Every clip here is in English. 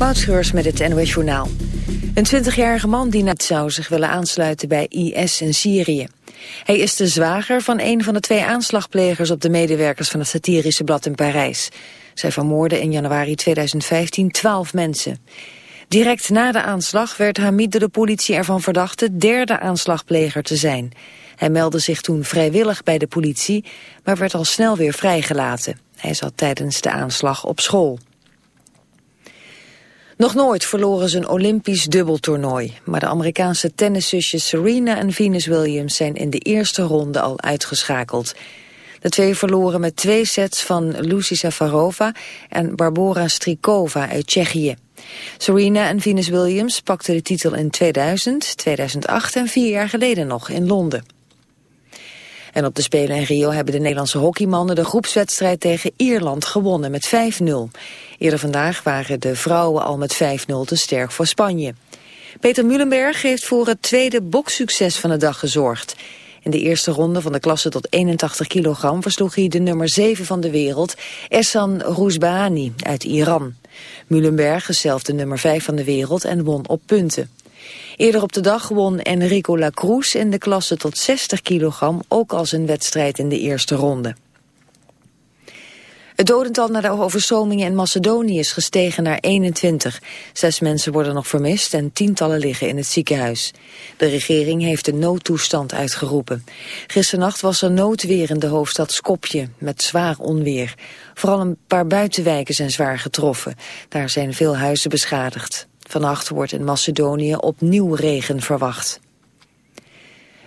Moutschreurs met het NOS Journaal. Een 20-jarige man die net zou zich willen aansluiten bij IS in Syrië. Hij is de zwager van een van de twee aanslagplegers op de medewerkers van het satirische blad in Parijs. Zij vermoorden in januari 2015 12 mensen. Direct na de aanslag werd Hamid door de politie ervan verdacht de derde aanslagpleger te zijn. Hij meldde zich toen vrijwillig bij de politie, maar werd al snel weer vrijgelaten. Hij zat tijdens de aanslag op school. Nog nooit verloren ze een Olympisch dubbeltoernooi. Maar de Amerikaanse tenniszusjes Serena en Venus Williams zijn in de eerste ronde al uitgeschakeld. De twee verloren met twee sets van Lucy Safarova en Barbora Strikova uit Tsjechië. Serena en Venus Williams pakten de titel in 2000, 2008 en vier jaar geleden nog in Londen. En op de Spelen in Rio hebben de Nederlandse hockeymannen de groepswedstrijd tegen Ierland gewonnen met 5-0. Eerder vandaag waren de vrouwen al met 5-0 te sterk voor Spanje. Peter Muhlenberg heeft voor het tweede bokssucces van de dag gezorgd. In de eerste ronde van de klasse tot 81 kilogram versloeg hij de nummer 7 van de wereld, Essan Rouzbahani uit Iran. Muhlenberg is zelf de nummer 5 van de wereld en won op punten. Eerder op de dag won Enrico Lacruz in de klasse tot 60 kilogram ook als een wedstrijd in de eerste ronde. Het dodental na de overstromingen in Macedonië is gestegen naar 21. Zes mensen worden nog vermist en tientallen liggen in het ziekenhuis. De regering heeft een noodtoestand uitgeroepen. Gisternacht was er noodweer in de hoofdstad Skopje met zwaar onweer. Vooral een paar buitenwijken zijn zwaar getroffen. Daar zijn veel huizen beschadigd. Vannacht wordt in Macedonië opnieuw regen verwacht.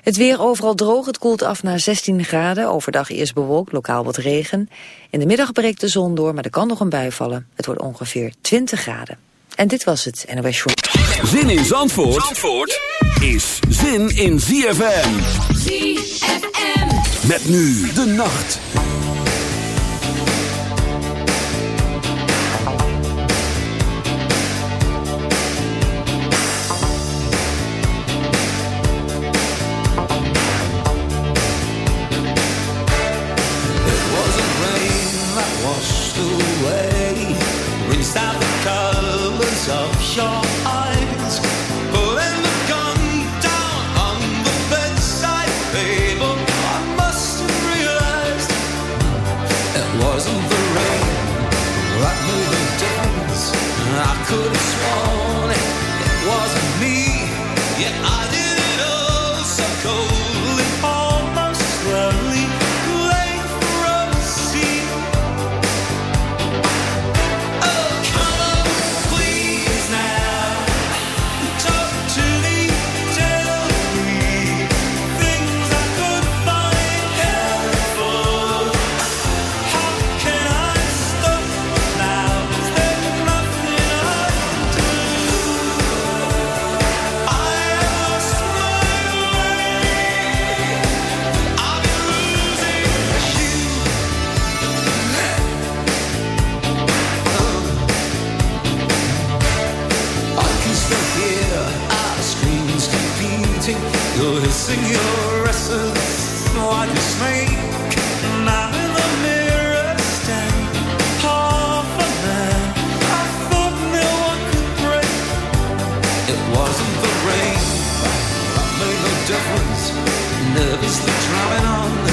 Het weer overal droog, het koelt af naar 16 graden. Overdag eerst bewolkt, lokaal wat regen. In de middag breekt de zon door, maar er kan nog een bui vallen. Het wordt ongeveer 20 graden. En dit was het NOS Short. Zin in Zandvoort, Zandvoort is zin in ZFM. ZFM. Met nu de nacht. endlessly drumming on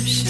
description.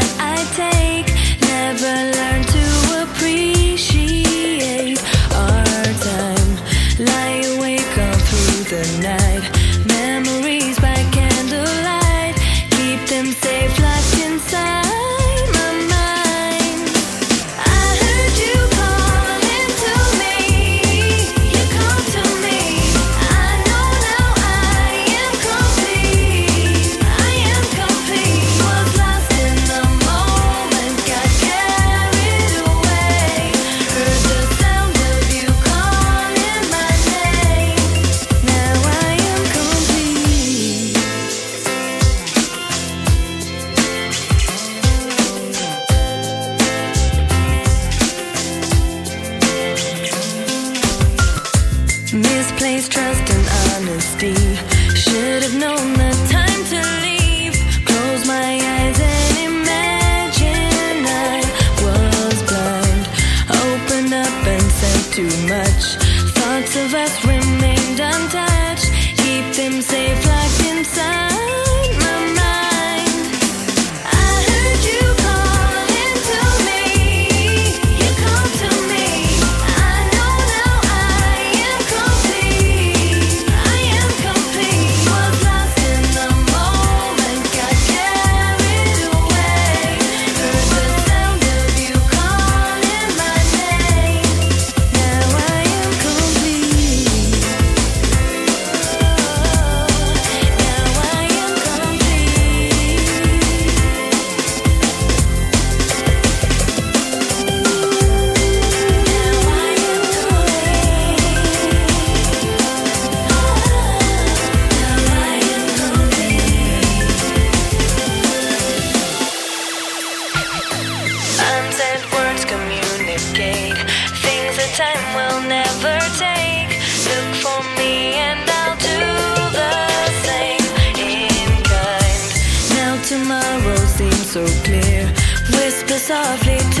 softly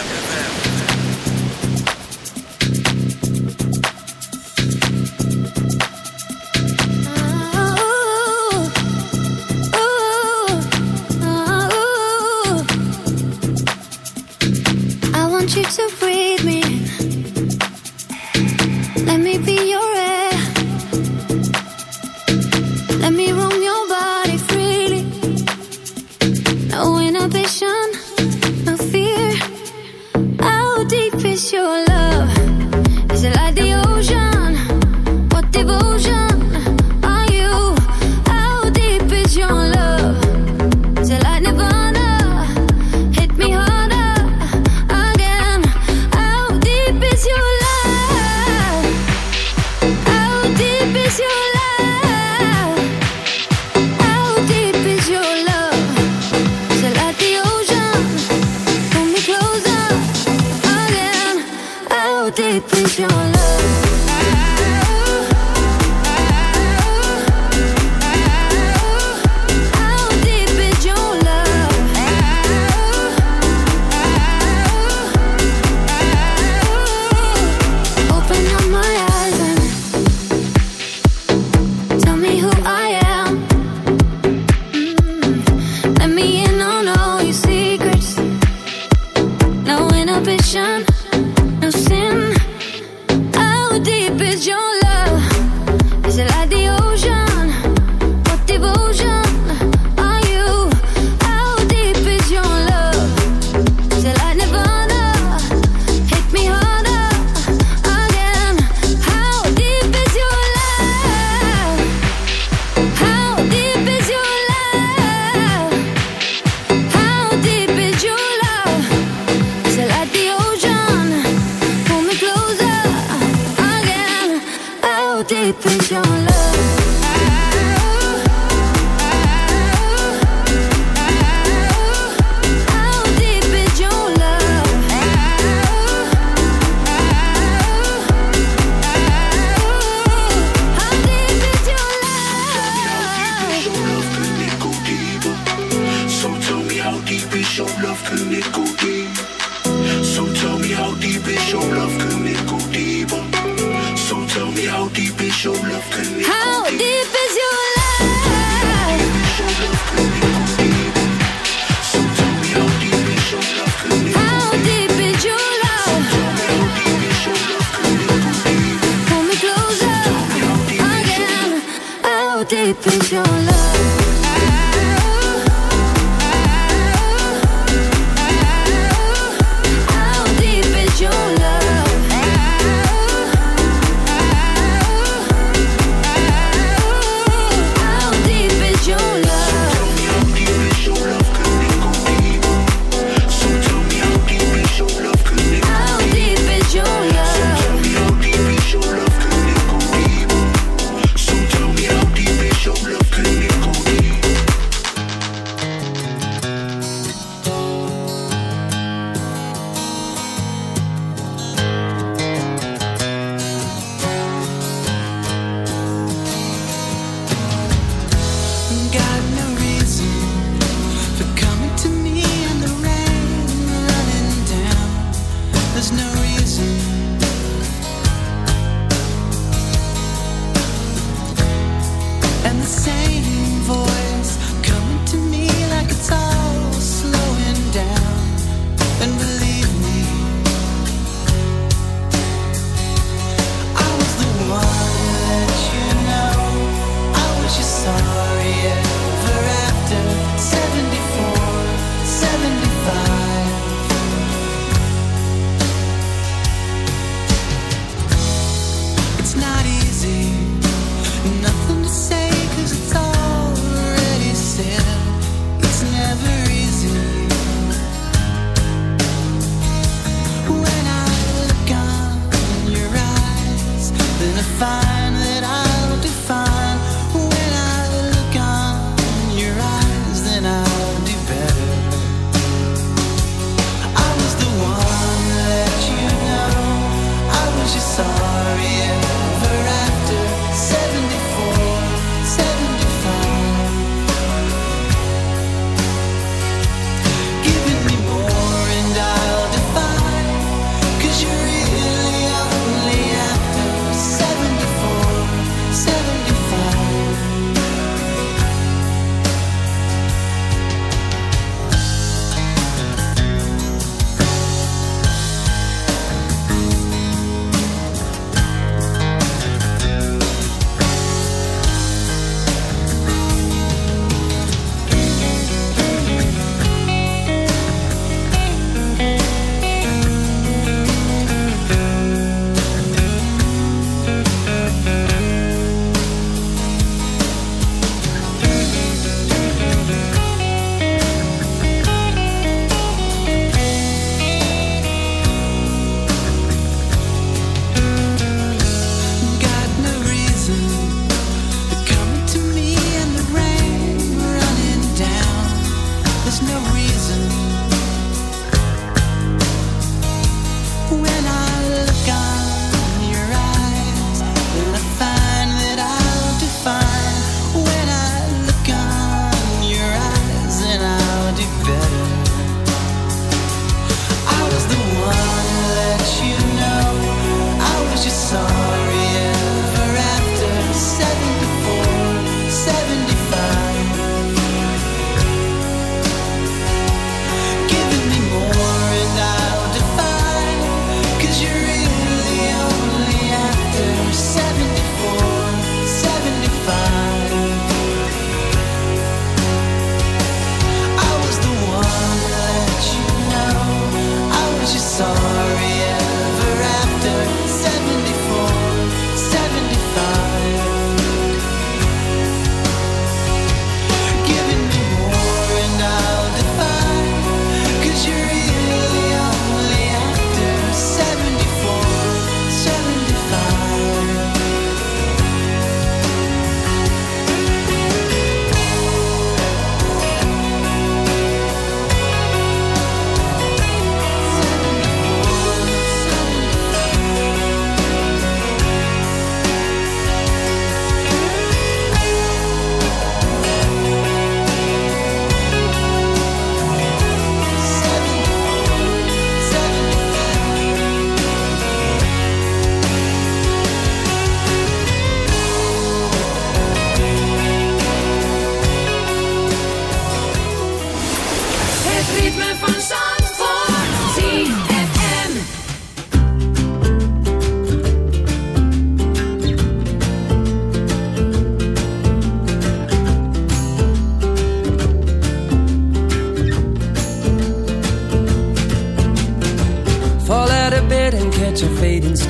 How deep is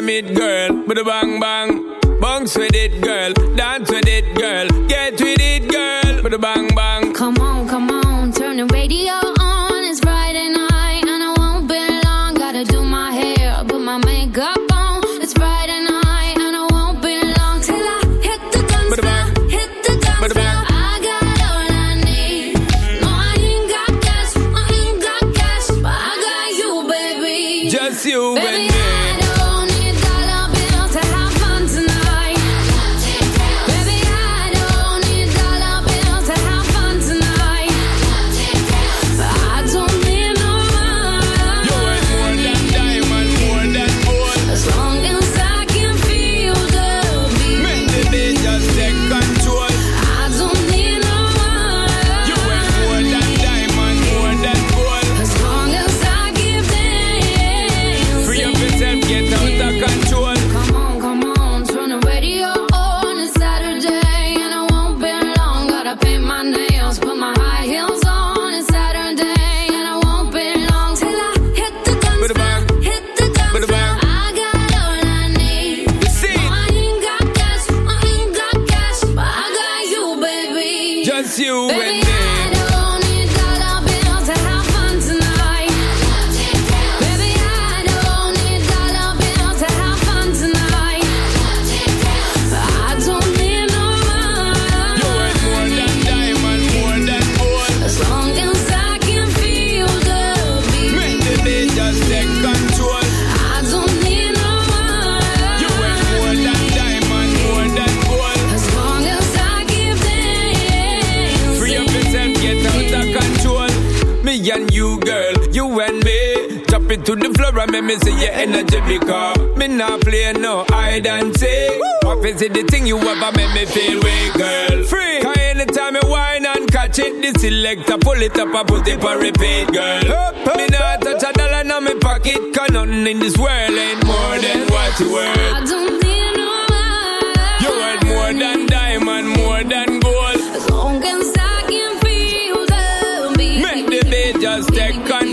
them it, girl. with a bang bang.